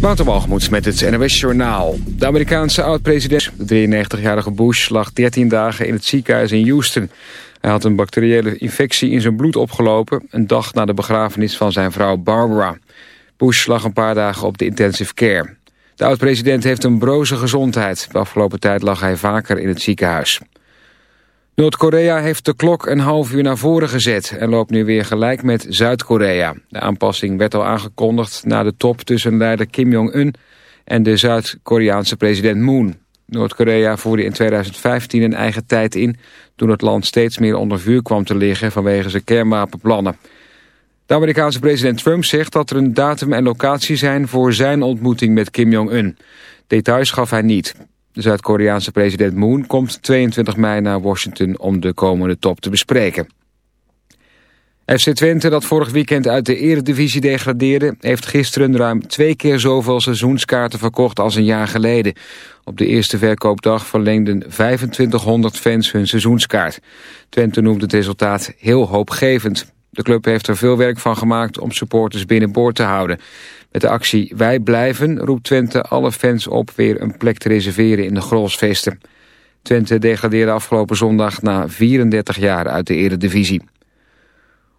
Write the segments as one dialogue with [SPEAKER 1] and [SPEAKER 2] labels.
[SPEAKER 1] Waterwalgemoed met het NOS Journaal. De Amerikaanse oud-president, de 93-jarige Bush, lag 13 dagen in het ziekenhuis in Houston. Hij had een bacteriële infectie in zijn bloed opgelopen... een dag na de begrafenis van zijn vrouw Barbara. Bush lag een paar dagen op de intensive care. De oud-president heeft een broze gezondheid. De afgelopen tijd lag hij vaker in het ziekenhuis. Noord-Korea heeft de klok een half uur naar voren gezet... en loopt nu weer gelijk met Zuid-Korea. De aanpassing werd al aangekondigd na de top tussen leider Kim Jong-un... en de Zuid-Koreaanse president Moon. Noord-Korea voerde in 2015 een eigen tijd in... toen het land steeds meer onder vuur kwam te liggen vanwege zijn kernwapenplannen. De Amerikaanse president Trump zegt dat er een datum en locatie zijn... voor zijn ontmoeting met Kim Jong-un. Details gaf hij niet. De Zuid-Koreaanse president Moon komt 22 mei naar Washington om de komende top te bespreken. FC Twente, dat vorig weekend uit de eredivisie degradeerde... heeft gisteren ruim twee keer zoveel seizoenskaarten verkocht als een jaar geleden. Op de eerste verkoopdag verlengden 2500 fans hun seizoenskaart. Twente noemt het resultaat heel hoopgevend. De club heeft er veel werk van gemaakt om supporters binnenboord te houden. Met de actie Wij Blijven roept Twente alle fans op weer een plek te reserveren in de Grolsvesten. Twente degradeerde afgelopen zondag na 34 jaar uit de eredivisie.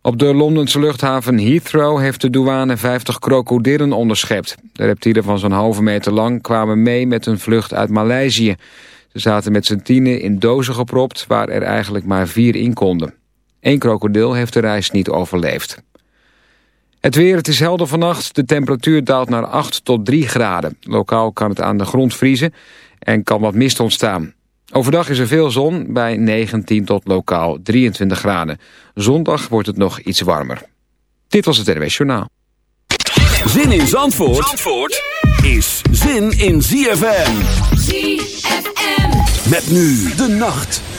[SPEAKER 1] Op de Londense luchthaven Heathrow heeft de douane 50 krokodillen onderschept. De reptielen van zo'n halve meter lang kwamen mee met een vlucht uit Maleisië. Ze zaten met z'n tienen in dozen gepropt waar er eigenlijk maar vier in konden. Eén krokodil heeft de reis niet overleefd. Het weer, het is helder vannacht. De temperatuur daalt naar 8 tot 3 graden. Lokaal kan het aan de grond vriezen en kan wat mist ontstaan. Overdag is er veel zon bij 19 tot lokaal 23 graden. Zondag wordt het nog iets warmer. Dit was het RWS Journaal.
[SPEAKER 2] Zin in Zandvoort, Zandvoort is zin in ZFM. ZFM. Met nu de nacht.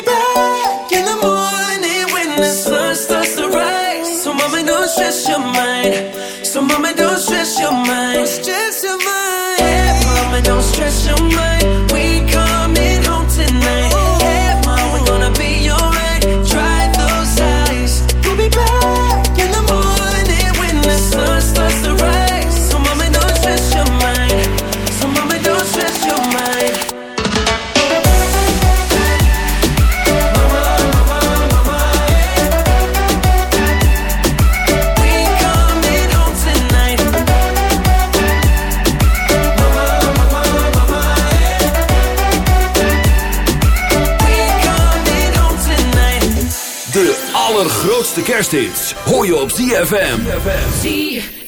[SPEAKER 3] be back in
[SPEAKER 4] the morning. Hoor je op ZFM.
[SPEAKER 3] ZFM.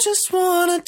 [SPEAKER 5] just want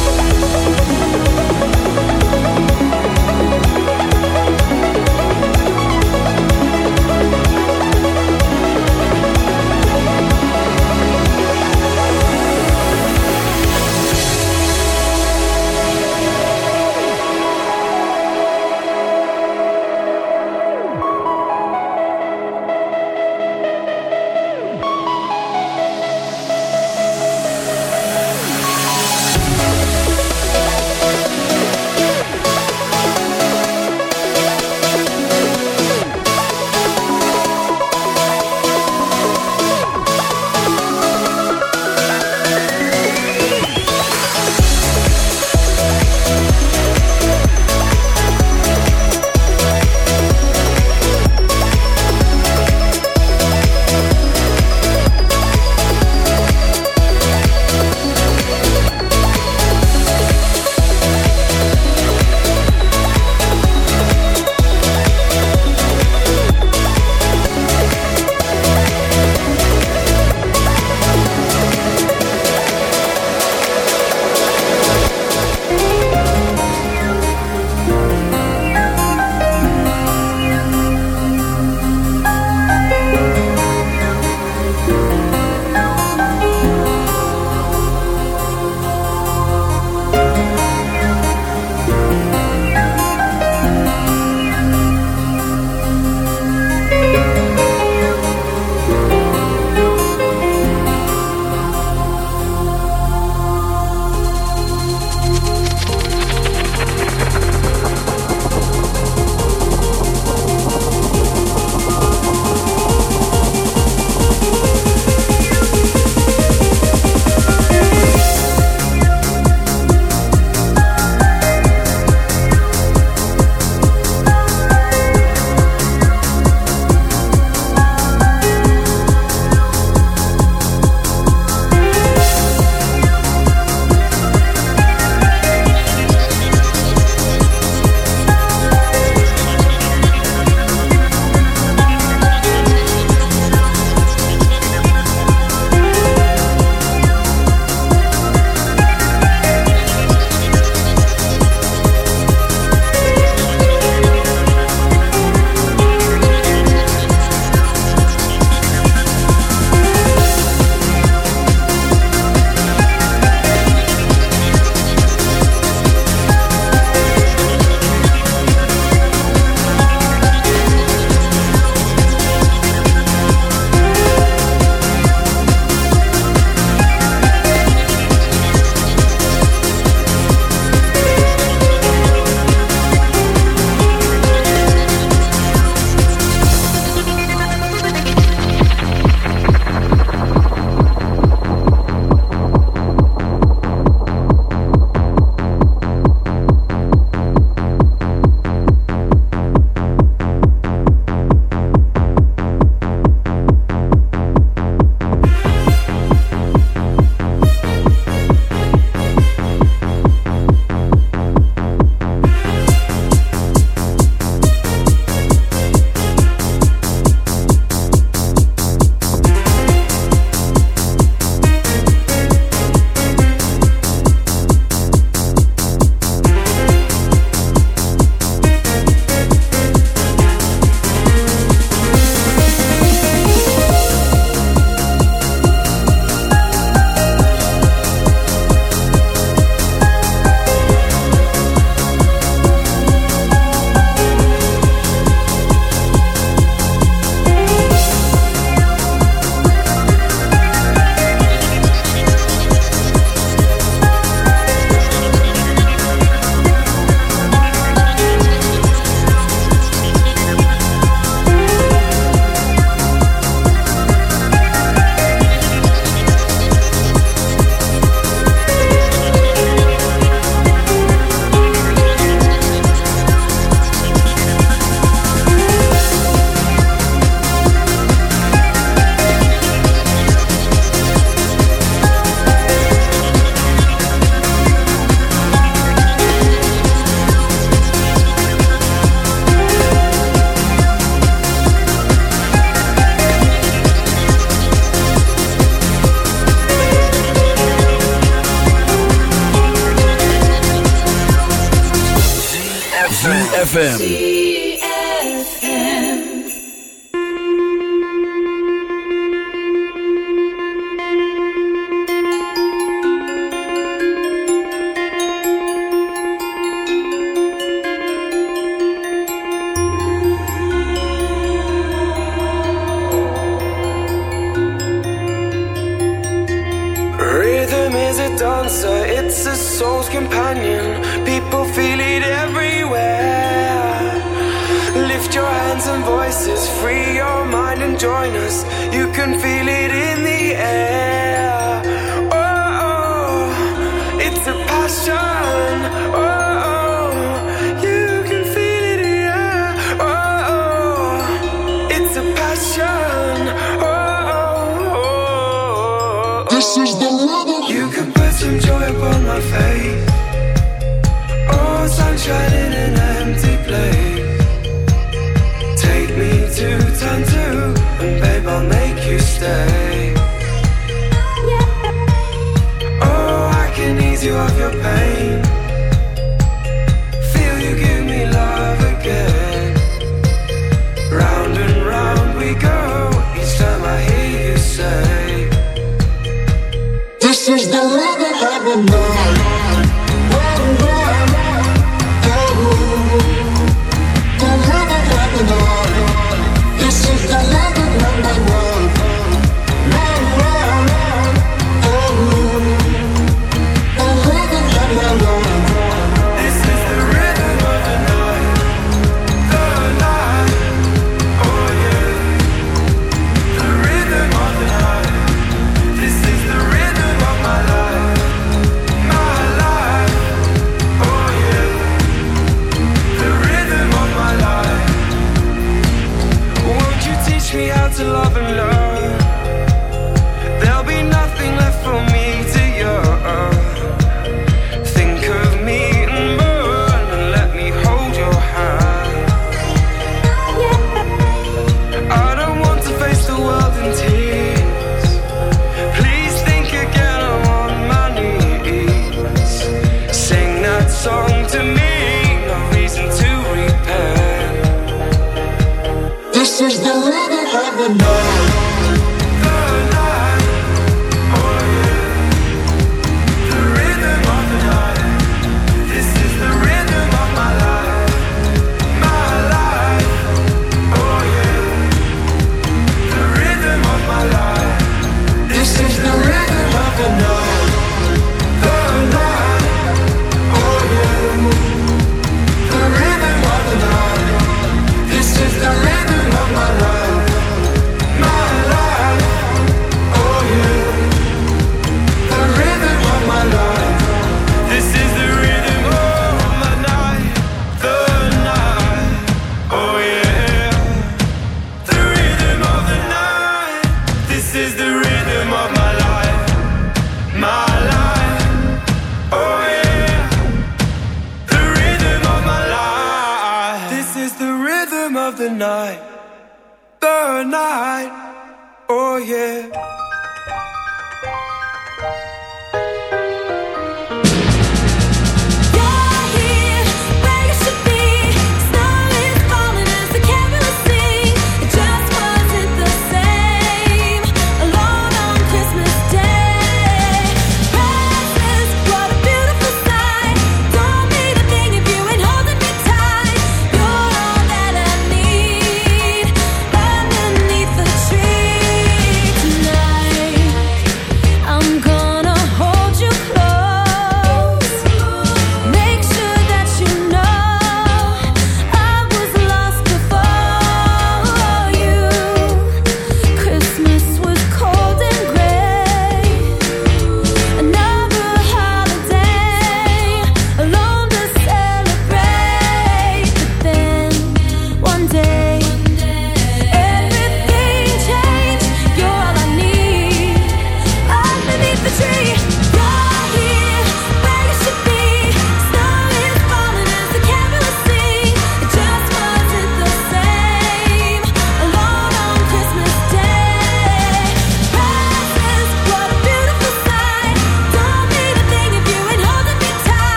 [SPEAKER 2] ZFM.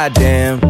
[SPEAKER 6] goddamn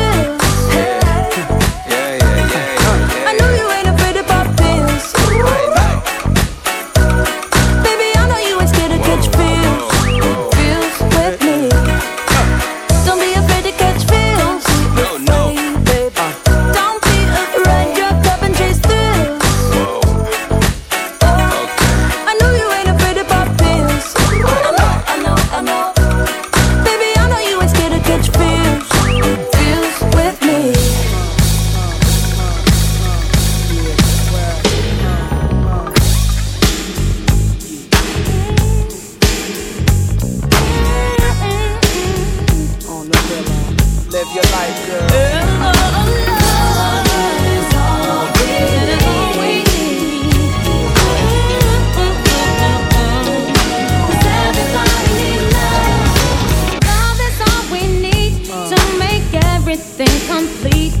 [SPEAKER 2] everything complete.